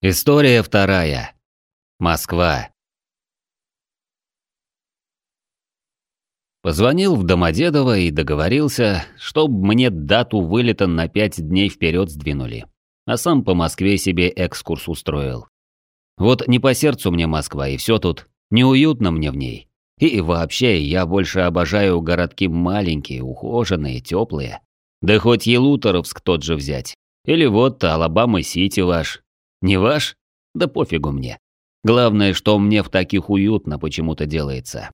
История вторая. Москва. Позвонил в Домодедово и договорился, чтобы мне дату вылета на пять дней вперед сдвинули. А сам по Москве себе экскурс устроил. Вот не по сердцу мне Москва, и все тут. Неуютно мне в ней. И вообще, я больше обожаю городки маленькие, ухоженные, теплые. Да хоть Ялуторовск тот же взять. Или вот Алабама-Сити ваш. Не ваш? Да пофигу мне. Главное, что мне в таких уютно почему-то делается.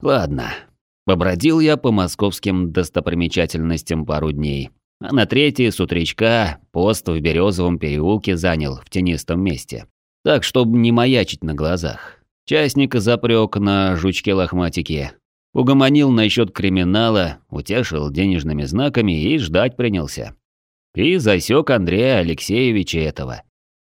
Ладно. Побродил я по московским достопримечательностям пару дней. А на третий с утречка пост в Березовом переулке занял в тенистом месте. Так, чтобы не маячить на глазах. Частника запрёг на жучке-лохматике. Угомонил насчет криминала, утешил денежными знаками и ждать принялся. И засек Андрея Алексеевича этого.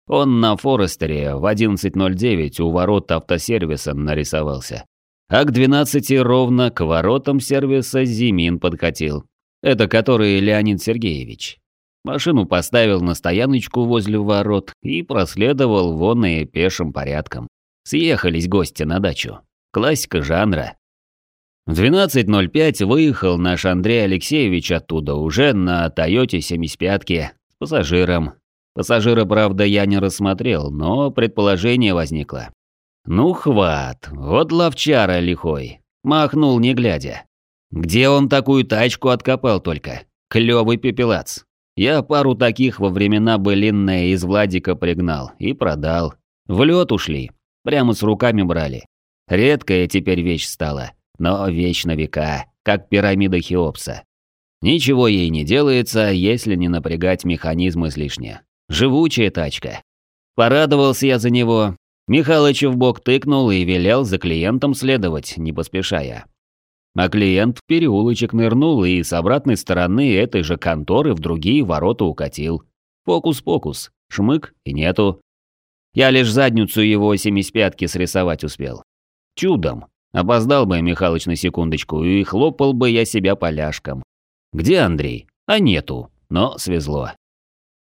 Он на Форестере в 11.09 у ворот автосервиса нарисовался. А к 12 ровно к воротам сервиса Зимин подкатил. Это который Леонид Сергеевич. Машину поставил на стояночку возле ворот и проследовал вон и пешим порядком. Съехались гости на дачу. Классика жанра. В 12.05 выехал наш Андрей Алексеевич оттуда уже на Тойоте 75 с пассажиром. Пассажира, правда, я не рассмотрел, но предположение возникло. Ну, хват, вот ловчара лихой. Махнул не глядя. Где он такую тачку откопал только? Клёвый пепелац. Я пару таких во времена былинные из Владика пригнал и продал. В лед ушли. Прямо с руками брали. Редкая теперь вещь стала но вещь века, как пирамида Хеопса. Ничего ей не делается, если не напрягать механизм излишне. Живучая тачка. Порадовался я за него. Михалыч в бок тыкнул и велел за клиентом следовать, не поспешая. А клиент в переулочек нырнул и с обратной стороны этой же конторы в другие ворота укатил. Фокус-покус, шмык и нету. Я лишь задницу его семиспятки срисовать успел. Чудом. Опоздал бы Михалыч на секундочку, и хлопал бы я себя поляшком. Где Андрей? А нету, но свезло.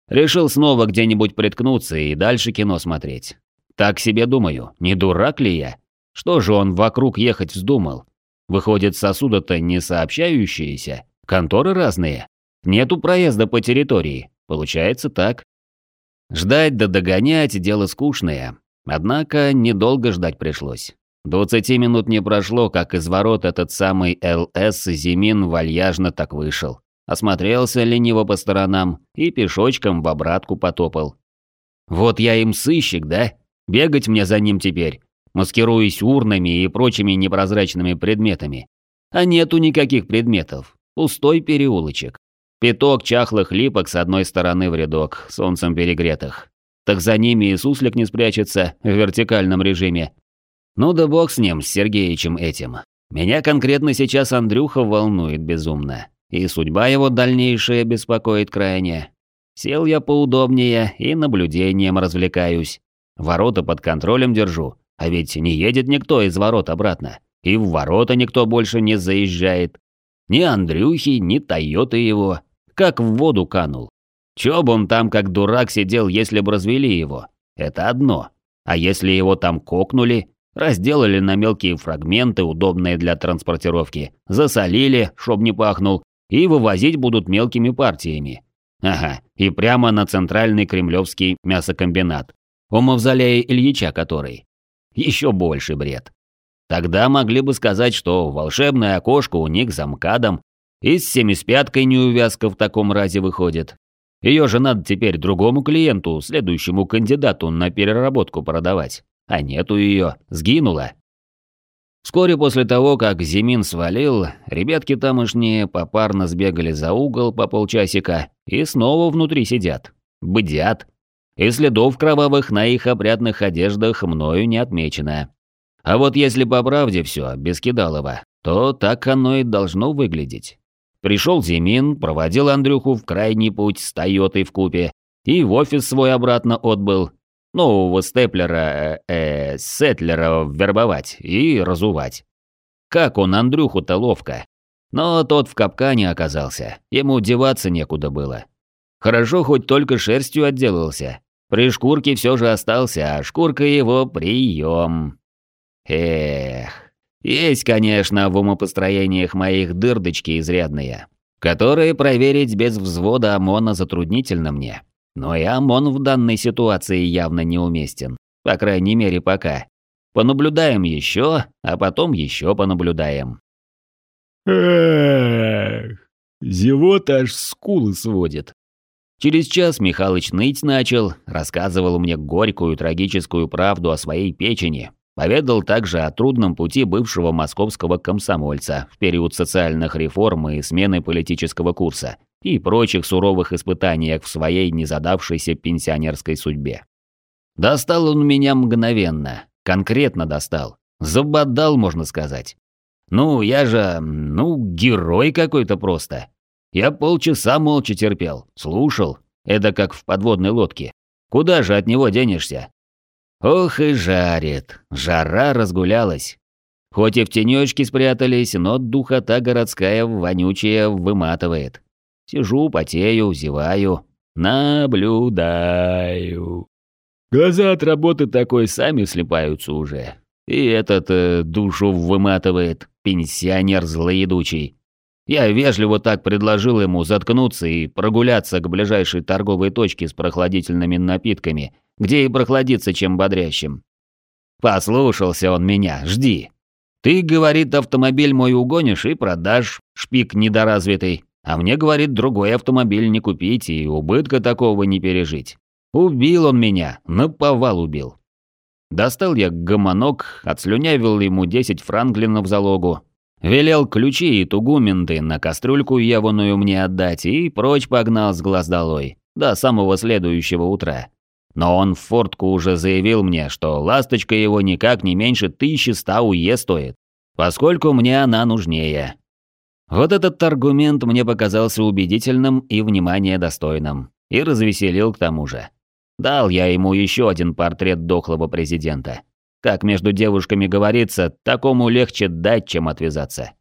Решил снова где-нибудь приткнуться и дальше кино смотреть. Так себе думаю, не дурак ли я? Что же он вокруг ехать вздумал? Выходит, сосуды-то не сообщающиеся, конторы разные. Нету проезда по территории, получается так. Ждать да догонять – дело скучное. Однако недолго ждать пришлось. Двадцати минут не прошло, как из ворот этот самый ЛС Зимин вальяжно так вышел. Осмотрелся лениво по сторонам и пешочком в обратку потопал. Вот я им сыщик, да? Бегать мне за ним теперь, маскируясь урнами и прочими непрозрачными предметами. А нету никаких предметов. Пустой переулочек. Пяток чахлых липок с одной стороны в рядок, солнцем перегретых. Так за ними и суслик не спрячется в вертикальном режиме, ну да бог с ним, с Сергеичем этим. Меня конкретно сейчас Андрюха волнует безумно. И судьба его дальнейшая беспокоит крайне. Сел я поудобнее и наблюдением развлекаюсь. Ворота под контролем держу, а ведь не едет никто из ворот обратно. И в ворота никто больше не заезжает. Ни Андрюхи, ни Тойоты его. Как в воду канул. Чё бы он там как дурак сидел, если бы развели его? Это одно. А если его там кокнули, Разделали на мелкие фрагменты, удобные для транспортировки, засолили, чтоб не пахнул, и вывозить будут мелкими партиями. Ага, и прямо на центральный кремлевский мясокомбинат. У мавзолея Ильича который. Еще больше бред. Тогда могли бы сказать, что волшебное окошко у них за МКАДом, и с семиспяткой неувязка в таком разе выходит. Ее же надо теперь другому клиенту, следующему кандидату на переработку продавать а нету ее, сгинула. Вскоре после того, как Зимин свалил, ребятки тамошние попарно сбегали за угол по полчасика и снова внутри сидят, бдят. И следов кровавых на их опрятных одеждах мною не отмечено. А вот если по правде все, без кидалова, то так оно и должно выглядеть. Пришел Зимин, проводил Андрюху в крайний путь с Тойотой в купе и в офис свой обратно отбыл, нового степлера, э, сетлера вербовать и разувать. Как он Андрюху-то ловко. Но тот в капкане оказался, ему деваться некуда было. Хорошо, хоть только шерстью отделался. При шкурке все же остался, а шкурка его прием. Эх, есть, конечно, в умопостроениях моих дырдочки изрядные, которые проверить без взвода ОМОНа затруднительно мне. Но и ОМОН в данной ситуации явно неуместен. По крайней мере, пока. Понаблюдаем еще, а потом еще понаблюдаем. Эх, зевота аж скулы сводит. Через час Михалыч ныть начал, рассказывал мне горькую трагическую правду о своей печени, поведал также о трудном пути бывшего московского комсомольца в период социальных реформ и смены политического курса и прочих суровых испытаниях в своей незадавшейся пенсионерской судьбе. Достал он меня мгновенно, конкретно достал, забодал, можно сказать. Ну, я же, ну, герой какой-то просто. Я полчаса молча терпел, слушал. Это как в подводной лодке. Куда же от него денешься? Ох и жарит. Жара разгулялась. Хоть и в тенечке спрятались, но духота городская вонючая выматывает. Сижу, потею, зеваю, наблюдаю. Глаза от работы такой сами слепаются уже. И этот э, душу выматывает, пенсионер злоедучий. Я вежливо так предложил ему заткнуться и прогуляться к ближайшей торговой точке с прохладительными напитками, где и прохладиться чем бодрящим. Послушался он меня, жди. Ты, говорит, автомобиль мой угонишь и продашь, шпик недоразвитый. А мне, говорит, другой автомобиль не купить и убытка такого не пережить. Убил он меня, наповал убил. Достал я гомонок, отслюнявил ему 10 франклинов залогу, велел ключи и тугументы на кастрюльку яванную мне отдать и прочь погнал с глаз долой, до самого следующего утра. Но он в фортку уже заявил мне, что ласточка его никак не меньше 1100 уе стоит, поскольку мне она нужнее. Вот этот аргумент мне показался убедительным и внимания достойным, и развеселил к тому же. Дал я ему еще один портрет дохлого президента. Как между девушками говорится, такому легче дать, чем отвязаться.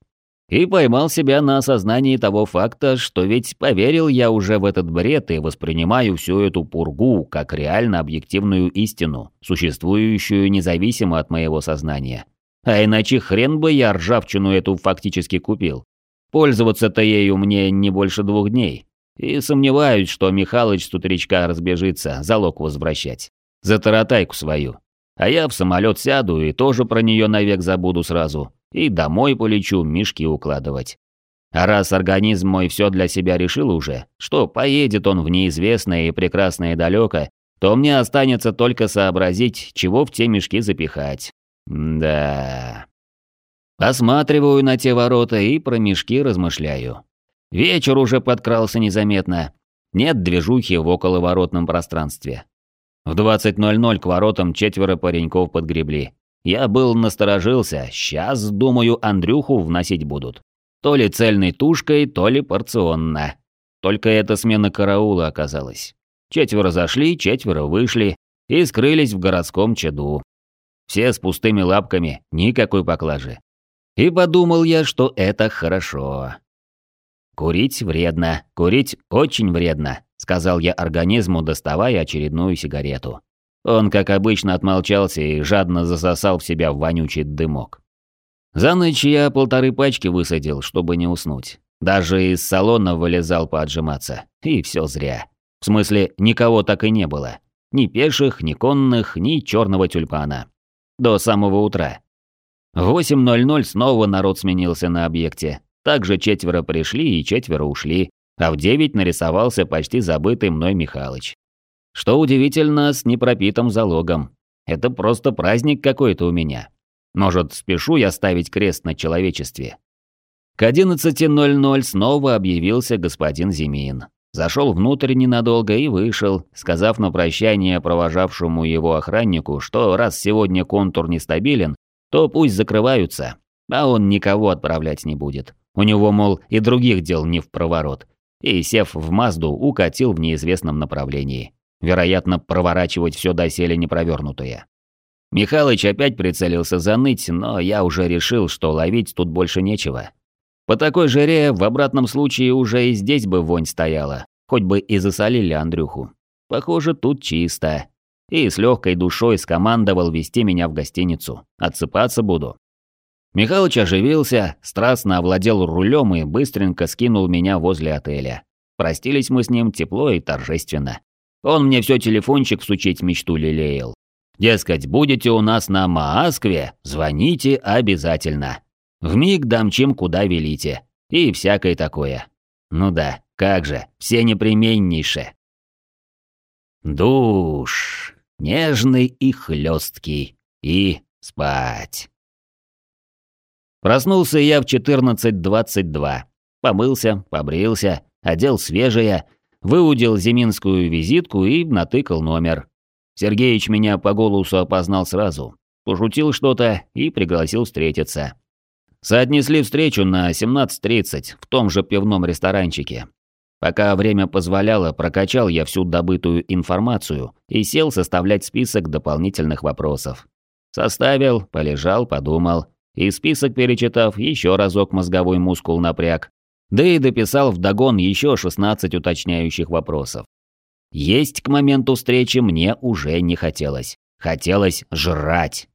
И поймал себя на осознании того факта, что ведь поверил я уже в этот бред и воспринимаю всю эту пургу как реально объективную истину, существующую независимо от моего сознания. А иначе хрен бы я ржавчину эту фактически купил. Пользоваться-то ею мне не больше двух дней, и сомневаюсь, что Михалыч с утречка разбежится залог возвращать. За таратайку свою. А я в самолет сяду и тоже про нее навек забуду сразу. И домой полечу мешки укладывать. А раз организм мой все для себя решил уже, что поедет он в неизвестное и прекрасное далеко, то мне останется только сообразить, чего в те мешки запихать. Да. Посматриваю на те ворота и про мешки размышляю. Вечер уже подкрался незаметно. Нет движухи в околоворотном пространстве. В 20.00 к воротам четверо пареньков подгребли. Я был насторожился, сейчас, думаю, Андрюху вносить будут. То ли цельной тушкой, то ли порционно. Только эта смена караула оказалась. Четверо зашли, четверо вышли и скрылись в городском чаду. Все с пустыми лапками, никакой поклажи. И подумал я, что это хорошо. «Курить вредно, курить очень вредно», — сказал я организму, доставая очередную сигарету. Он, как обычно, отмолчался и жадно засосал в себя вонючий дымок. За ночь я полторы пачки высадил, чтобы не уснуть. Даже из салона вылезал поотжиматься. И все зря. В смысле, никого так и не было. Ни пеших, ни конных, ни черного тюльпана. До самого утра. В 8.00 снова народ сменился на объекте. Также четверо пришли и четверо ушли, а в девять нарисовался почти забытый мной Михалыч. Что удивительно, с непропитым залогом. Это просто праздник какой-то у меня. Может, спешу я ставить крест на человечестве. К 11.00 снова объявился господин Зимин. Зашел внутрь ненадолго и вышел, сказав на прощание провожавшему его охраннику, что раз сегодня контур нестабилен, то пусть закрываются, а он никого отправлять не будет. У него, мол, и других дел не в проворот. И, сев в Мазду, укатил в неизвестном направлении. Вероятно, проворачивать все доселе непровернутое. Михалыч опять прицелился заныть, но я уже решил, что ловить тут больше нечего. По такой жаре в обратном случае уже и здесь бы вонь стояла, хоть бы и засолили Андрюху. Похоже, тут чисто. И с легкой душой скомандовал вести меня в гостиницу. Отсыпаться буду. Михалыч оживился, страстно овладел рулем и быстренько скинул меня возле отеля. Простились мы с ним тепло и торжественно. Он мне все телефончик сучить мечту лелеял. Дескать, будете у нас на Москве, звоните обязательно. Вмиг дамчим куда велите. И всякое такое. Ну да, как же, все непременнейше. Душ. Нежный и хлесткий. И спать. Проснулся я в 14.22. Помылся, побрился, одел свежее, выудил зиминскую визитку и натыкал номер. Сергеич меня по голосу опознал сразу. Пошутил что-то и пригласил встретиться. Соотнесли встречу на 17.30 в том же пивном ресторанчике. Пока время позволяло, прокачал я всю добытую информацию и сел составлять список дополнительных вопросов. Составил, полежал, подумал, и список перечитав, еще разок мозговой мускул напряг, да и дописал вдогон еще 16 уточняющих вопросов. Есть к моменту встречи мне уже не хотелось. Хотелось жрать.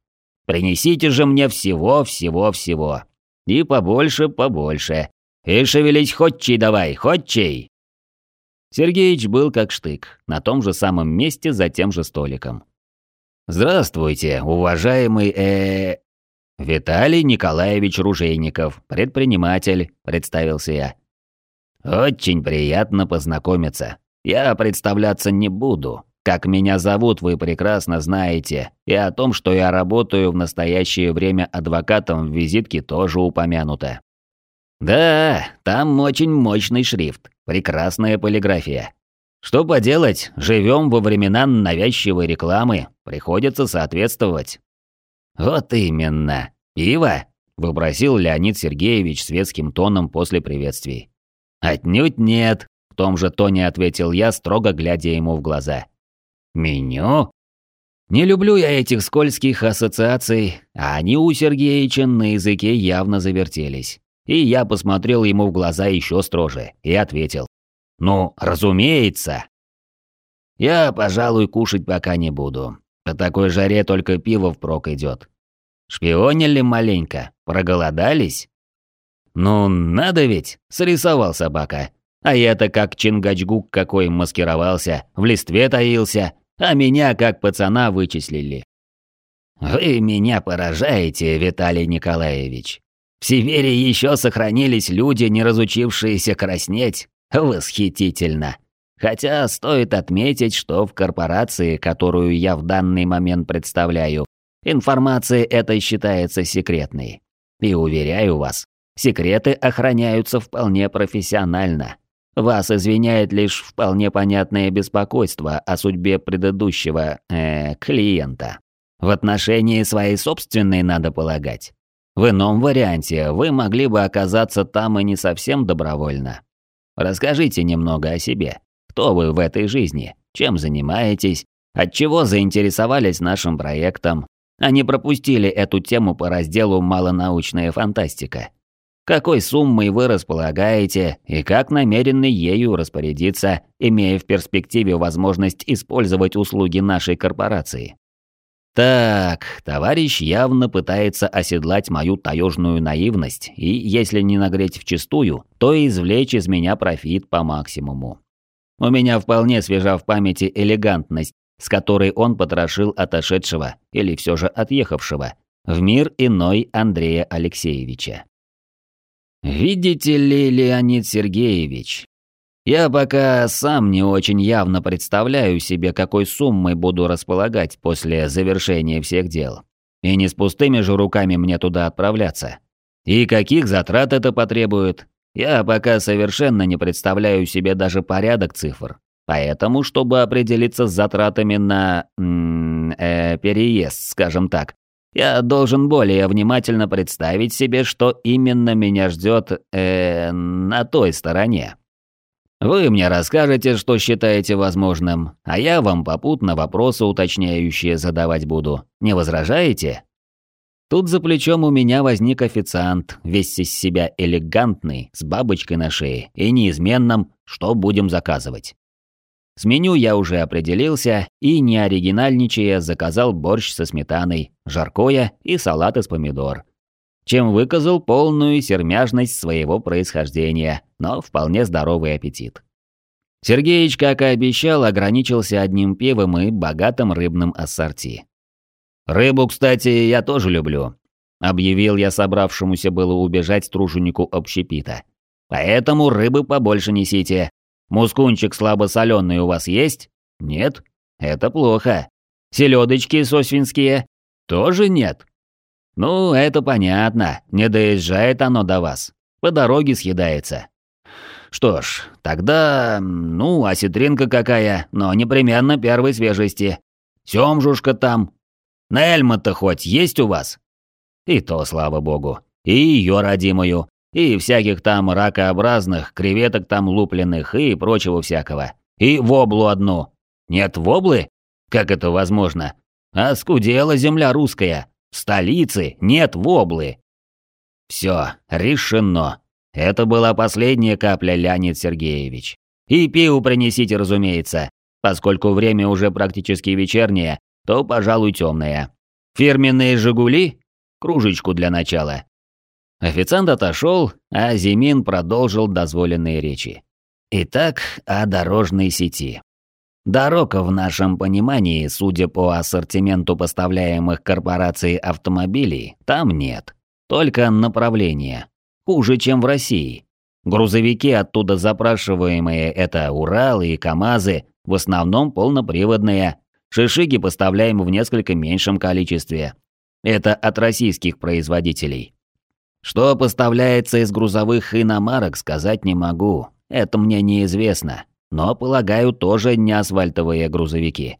Принесите же мне всего-всего-всего. И побольше, побольше. И шевелить хотчей давай, хотчей. Сергеич был как штык, на том же самом месте за тем же столиком. «Здравствуйте, уважаемый э «Виталий Николаевич Ружейников, предприниматель», — представился я. «Очень приятно познакомиться. Я представляться не буду. Как меня зовут, вы прекрасно знаете, и о том, что я работаю в настоящее время адвокатом в визитке тоже упомянуто. Да, там очень мощный шрифт, прекрасная полиграфия. Что поделать, живем во времена навязчивой рекламы, приходится соответствовать. Вот именно. Пиво? Выбросил Леонид Сергеевич светским тоном после приветствий. Отнюдь нет, в том же тоне ответил я, строго глядя ему в глаза. Меню? Не люблю я этих скользких ассоциаций, а они у Сергеича на языке явно завертелись. И я посмотрел ему в глаза еще строже и ответил. «Ну, разумеется!» «Я, пожалуй, кушать пока не буду. По такой жаре только пиво впрок идет. Шпионили маленько, проголодались?» «Ну, надо ведь!» — срисовал собака. А я-то как Чингачгук какой маскировался, в листве таился, а меня как пацана вычислили. Вы меня поражаете, Виталий Николаевич. В Сибири еще сохранились люди, не разучившиеся краснеть. Восхитительно. Хотя стоит отметить, что в корпорации, которую я в данный момент представляю, информация эта считается секретной. И уверяю вас, секреты охраняются вполне профессионально. Вас извиняет лишь вполне понятное беспокойство о судьбе предыдущего, э, клиента. В отношении своей собственной, надо полагать. В ином варианте вы могли бы оказаться там и не совсем добровольно. Расскажите немного о себе. Кто вы в этой жизни? Чем занимаетесь? От чего заинтересовались нашим проектом? А не пропустили эту тему по разделу «Малонаучная фантастика». Какой суммой вы располагаете и как намерены ею распорядиться, имея в перспективе возможность использовать услуги нашей корпорации? Так, товарищ явно пытается оседлать мою таежную наивность и, если не нагреть вчистую, то извлечь из меня профит по максимуму. У меня вполне свежа в памяти элегантность, с которой он потрошил отошедшего, или все же отъехавшего, в мир иной Андрея Алексеевича. «Видите ли, Леонид Сергеевич, я пока сам не очень явно представляю себе, какой суммой буду располагать после завершения всех дел. И не с пустыми же руками мне туда отправляться. И каких затрат это потребует, я пока совершенно не представляю себе даже порядок цифр. Поэтому, чтобы определиться с затратами на... Э, переезд, скажем так, я должен более внимательно представить себе, что именно меня ждет э, на той стороне. Вы мне расскажете, что считаете возможным, а я вам попутно вопросы уточняющие задавать буду. Не возражаете? Тут за плечом у меня возник официант, весь из себя элегантный, с бабочкой на шее и неизменным «что будем заказывать». С меню я уже определился и, не оригинальничая, заказал борщ со сметаной, жаркое и салат из помидор. Чем выказал полную сермяжность своего происхождения, но вполне здоровый аппетит. Сергеич, как и обещал, ограничился одним пивом и богатым рыбным ассорти. «Рыбу, кстати, я тоже люблю», — объявил я собравшемуся было убежать труженику общепита. «Поэтому рыбы побольше несите. Мускунчик слабосоленый у вас есть? Нет? Это плохо. Селедочки сосвинские? Тоже нет. Ну, это понятно, не доезжает оно до вас. По дороге съедается. Что ж, тогда, ну, осетринка какая, но непременно первой свежести. Семжушка там. Нельма-то хоть есть у вас? И то, слава богу. И ее родимую. И всяких там ракообразных, креветок там лупленных и прочего всякого. И воблу одну. Нет воблы? Как это возможно? А скудела земля русская. В столице нет воблы. Все, решено. Это была последняя капля, Леонид Сергеевич. И пиво принесите, разумеется. Поскольку время уже практически вечернее, то, пожалуй, темное. Фирменные «Жигули»? Кружечку для начала. Официант отошел, а Зимин продолжил дозволенные речи. Итак, о дорожной сети. Дорог в нашем понимании, судя по ассортименту поставляемых корпорацией автомобилей, там нет. Только направления. Хуже, чем в России. Грузовики оттуда запрашиваемые – это Уралы и КАМАЗы, в основном полноприводные. Шишиги поставляем в несколько меньшем количестве. Это от российских производителей. Что поставляется из грузовых иномарок, сказать не могу. Это мне неизвестно. Но, полагаю, тоже не асфальтовые грузовики.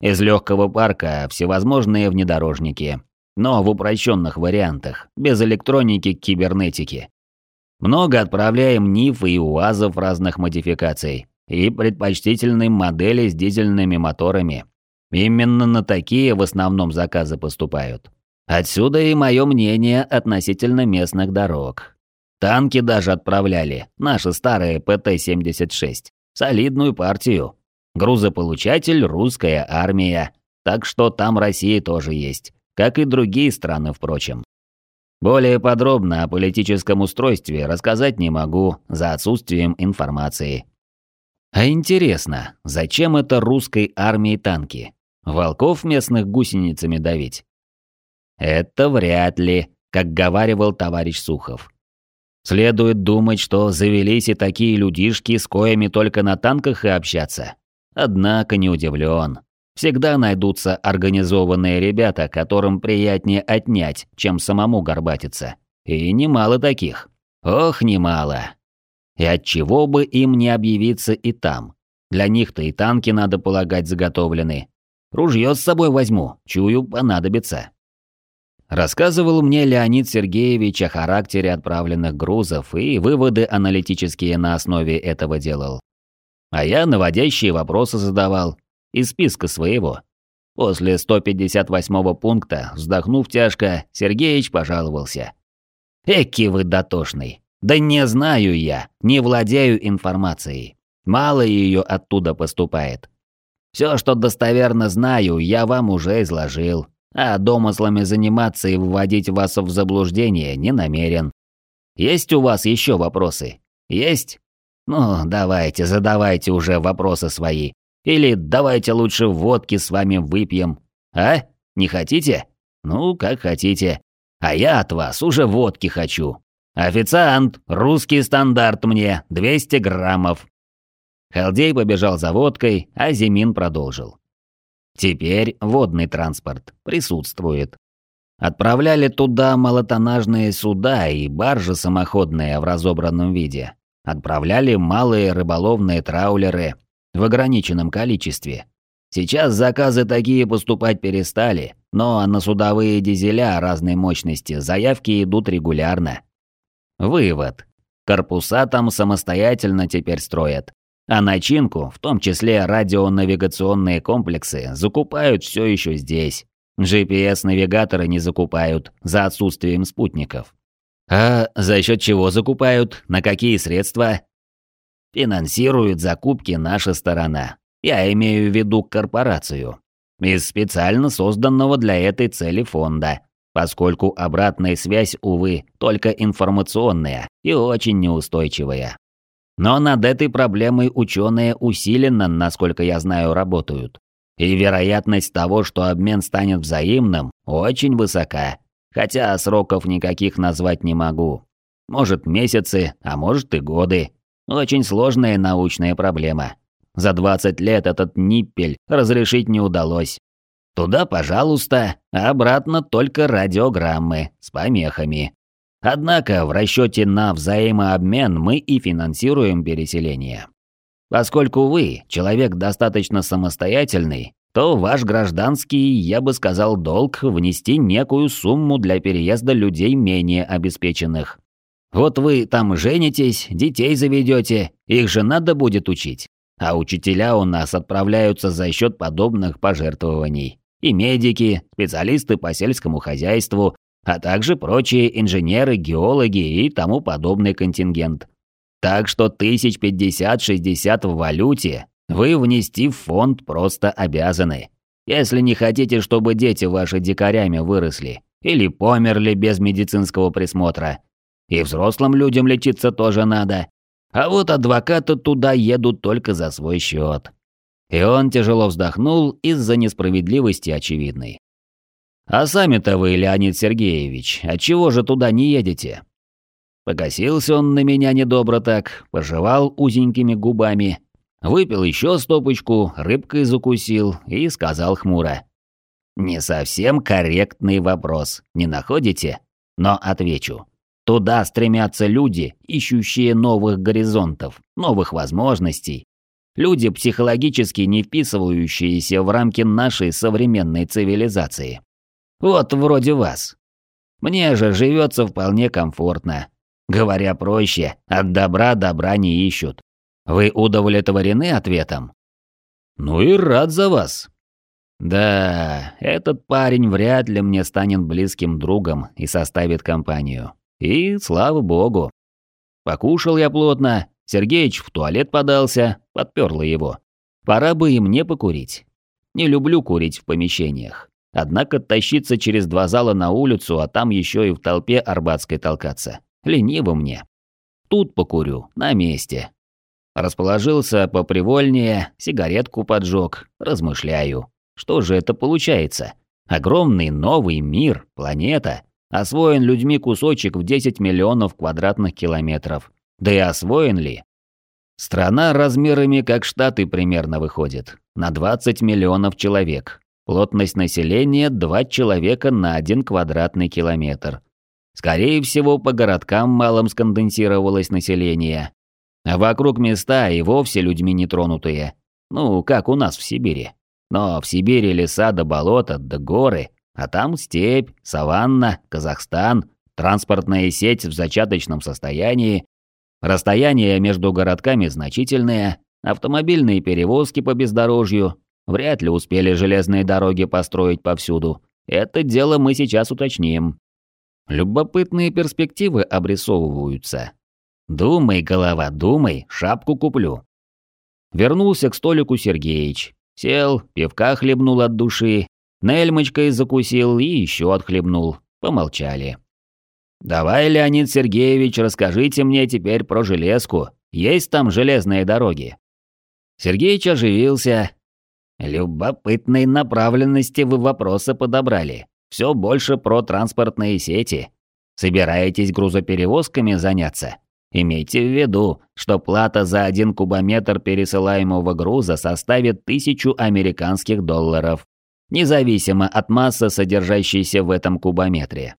Из легкого парка всевозможные внедорожники. Но в упрощенных вариантах, без электроники кибернетики. Много отправляем НИФ и УАЗов разных модификаций. И предпочтительные модели с дизельными моторами. Именно на такие в основном заказы поступают. Отсюда и мое мнение относительно местных дорог. Танки даже отправляли, наши старые ПТ-76. Солидную партию. Грузополучатель – русская армия. Так что там Россия тоже есть, как и другие страны, впрочем. Более подробно о политическом устройстве рассказать не могу, за отсутствием информации. А интересно, зачем это русской армии танки? Волков местных гусеницами давить? Это вряд ли, как говаривал товарищ Сухов. Следует думать, что завелись и такие людишки, с коями только на танках и общаться. Однако не удивлен. Всегда найдутся организованные ребята, которым приятнее отнять, чем самому горбатиться. И немало таких. Ох, немало. И от чего бы им не объявиться и там. Для них-то и танки, надо полагать, заготовлены. Ружье с собой возьму, чую, понадобится. Рассказывал мне Леонид Сергеевич о характере отправленных грузов и выводы аналитические на основе этого делал. А я наводящие вопросы задавал из списка своего. После 158-го пункта, вздохнув тяжко, Сергеич пожаловался. «Эки вы дотошный! Да не знаю я, не владею информацией. Мало ее оттуда поступает. Все, что достоверно знаю, я вам уже изложил, а домыслами заниматься и вводить вас в заблуждение не намерен. Есть у вас еще вопросы? Есть? Ну, давайте, задавайте уже вопросы свои. Или давайте лучше водки с вами выпьем. А? Не хотите? Ну, как хотите. А я от вас уже водки хочу. Официант, русский стандарт мне, 200 граммов. Халдей побежал за водкой, а Зимин продолжил. Теперь водный транспорт присутствует. Отправляли туда малотоннажные суда и баржи самоходные в разобранном виде. Отправляли малые рыболовные траулеры в ограниченном количестве. Сейчас заказы такие поступать перестали, но на судовые дизеля разной мощности заявки идут регулярно. Вывод. Корпуса там самостоятельно теперь строят, а начинку, в том числе радионавигационные комплексы, закупают все еще здесь. GPS-навигаторы не закупают, за отсутствием спутников. А за счет чего закупают? На какие средства? Финансирует закупки наша сторона. Я имею в виду корпорацию. Из специально созданного для этой цели фонда, поскольку обратная связь, увы, только информационная и очень неустойчивая. Но над этой проблемой ученые усиленно, насколько я знаю, работают. И вероятность того, что обмен станет взаимным, очень высока. Хотя сроков никаких назвать не могу. Может месяцы, а может и годы. Очень сложная научная проблема. За 20 лет этот ниппель разрешить не удалось. Туда, пожалуйста, а обратно только радиограммы с помехами. Однако в расчете на взаимообмен мы и финансируем переселение. Поскольку вы человек достаточно самостоятельный, то ваш гражданский, я бы сказал, долг внести некую сумму для переезда людей менее обеспеченных. Вот вы там женитесь, детей заведете, их же надо будет учить. А учителя у нас отправляются за счет подобных пожертвований. И медики, специалисты по сельскому хозяйству, а также прочие инженеры, геологи и тому подобный контингент. Так что тысяч пятьдесят-шестьдесят в валюте вы внести в фонд просто обязаны. Если не хотите, чтобы дети ваши дикарями выросли или померли без медицинского присмотра. И взрослым людям лечиться тоже надо. А вот адвокаты туда едут только за свой счет. И он тяжело вздохнул из-за несправедливости очевидной. «А сами-то вы, Леонид Сергеевич, отчего же туда не едете?» Покосился он на меня недобро так, пожевал узенькими губами, выпил еще стопочку, рыбкой закусил и сказал хмуро. «Не совсем корректный вопрос, не находите? Но отвечу. Туда стремятся люди, ищущие новых горизонтов, новых возможностей. Люди, психологически не вписывающиеся в рамки нашей современной цивилизации. Вот вроде вас. Мне же живется вполне комфортно, Говоря проще, от добра добра не ищут. Вы удовлетворены ответом? Ну и рад за вас. Да, этот парень вряд ли мне станет близким другом и составит компанию. И слава богу. Покушал я плотно, Сергеич в туалет подался, подперло его. Пора бы и мне покурить. Не люблю курить в помещениях. Однако тащиться через два зала на улицу, а там еще и в толпе арбатской толкаться. Лениво мне. Тут покурю, на месте. Расположился попривольнее, сигаретку поджег, размышляю. Что же это получается? Огромный новый мир, планета. Освоен людьми кусочек в 10 миллионов квадратных километров. Да и освоен ли? Страна размерами как Штаты примерно выходит. На 20 миллионов человек. Плотность населения 2 человека на 1 квадратный километр. Скорее всего, по городкам малым сконденсировалось население. А вокруг места и вовсе людьми не тронутые. Ну, как у нас в Сибири. Но в Сибири леса да болота да горы, а там степь, саванна, Казахстан, транспортная сеть в зачаточном состоянии, расстояние между городками значительное, автомобильные перевозки по бездорожью, вряд ли успели железные дороги построить повсюду. Это дело мы сейчас уточним. Любопытные перспективы обрисовываются. Думай, голова, думай, шапку куплю. Вернулся к столику Сергеич. Сел, пивка хлебнул от души, нельмочкой закусил и еще отхлебнул. Помолчали. «Давай, Леонид Сергеевич, расскажите мне теперь про железку. Есть там железные дороги?» Сергеич оживился. «Любопытной направленности вы вопросы подобрали. Все больше про транспортные сети. Собираетесь грузоперевозками заняться? Имейте в виду, что плата за один кубометр пересылаемого груза составит тысячу американских долларов, независимо от массы, содержащейся в этом кубометре.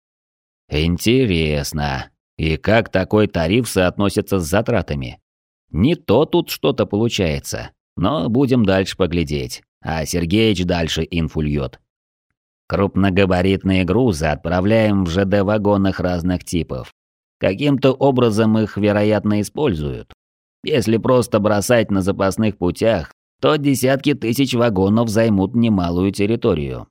Интересно. И как такой тариф соотносится с затратами? Не то тут что-то получается. Но будем дальше поглядеть. А Сергеич дальше инфульет. Крупногабаритные грузы отправляем в ЖД-вагонах разных типов. Каким-то образом их, вероятно, используют. Если просто бросать на запасных путях, то десятки тысяч вагонов займут немалую территорию.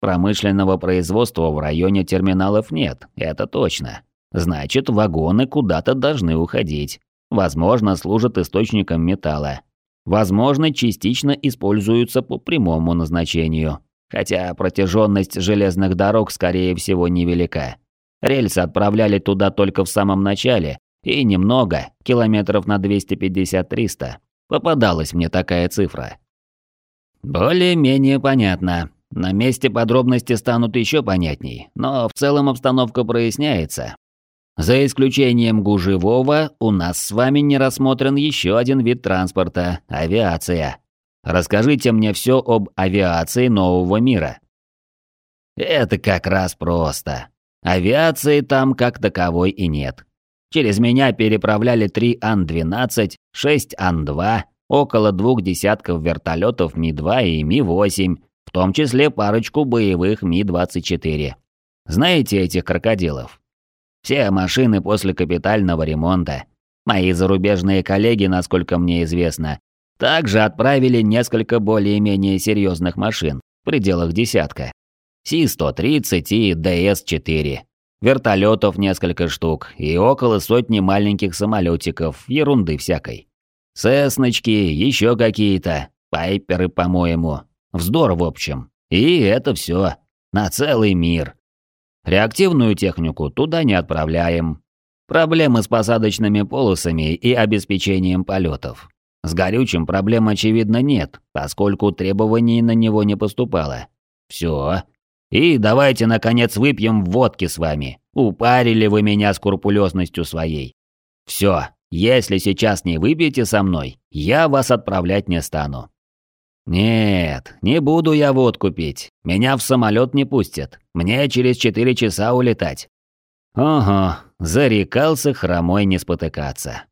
Промышленного производства в районе терминалов нет, это точно. Значит, вагоны куда-то должны уходить. Возможно, служат источником металла. Возможно, частично используются по прямому назначению. Хотя протяженность железных дорог, скорее всего, невелика. Рельсы отправляли туда только в самом начале, и немного, километров на 250-300. Попадалась мне такая цифра. Более-менее понятно. На месте подробности станут еще понятней, но в целом обстановка проясняется. За исключением гужевого, у нас с вами не рассмотрен еще один вид транспорта – авиация. Расскажите мне все об авиации нового мира. Это как раз просто. Авиации там как таковой и нет. Через меня переправляли три Ан-12, шесть Ан-2, около двух десятков вертолетов Ми-2 и Ми-8, в том числе парочку боевых Ми-24. Знаете этих крокодилов? Все машины после капитального ремонта. Мои зарубежные коллеги, насколько мне известно, также отправили несколько более-менее серьезных машин в пределах десятка. Си-130 и ДС-4. Вертолетов несколько штук и около сотни маленьких самолетиков, ерунды всякой. Сесночки, еще какие-то, пайперы, по-моему. Вздор, в общем. И это все. На целый мир. Реактивную технику туда не отправляем. Проблемы с посадочными полосами и обеспечением полетов. С горючим проблем очевидно нет, поскольку требований на него не поступало. Все. И давайте, наконец, выпьем водки с вами. Упарили вы меня скрупулезностью своей. Все. Если сейчас не выпьете со мной, я вас отправлять не стану. «Нет, не буду я водку пить. Меня в самолет не пустят. Мне через четыре часа улетать». Ого, зарекался хромой не спотыкаться.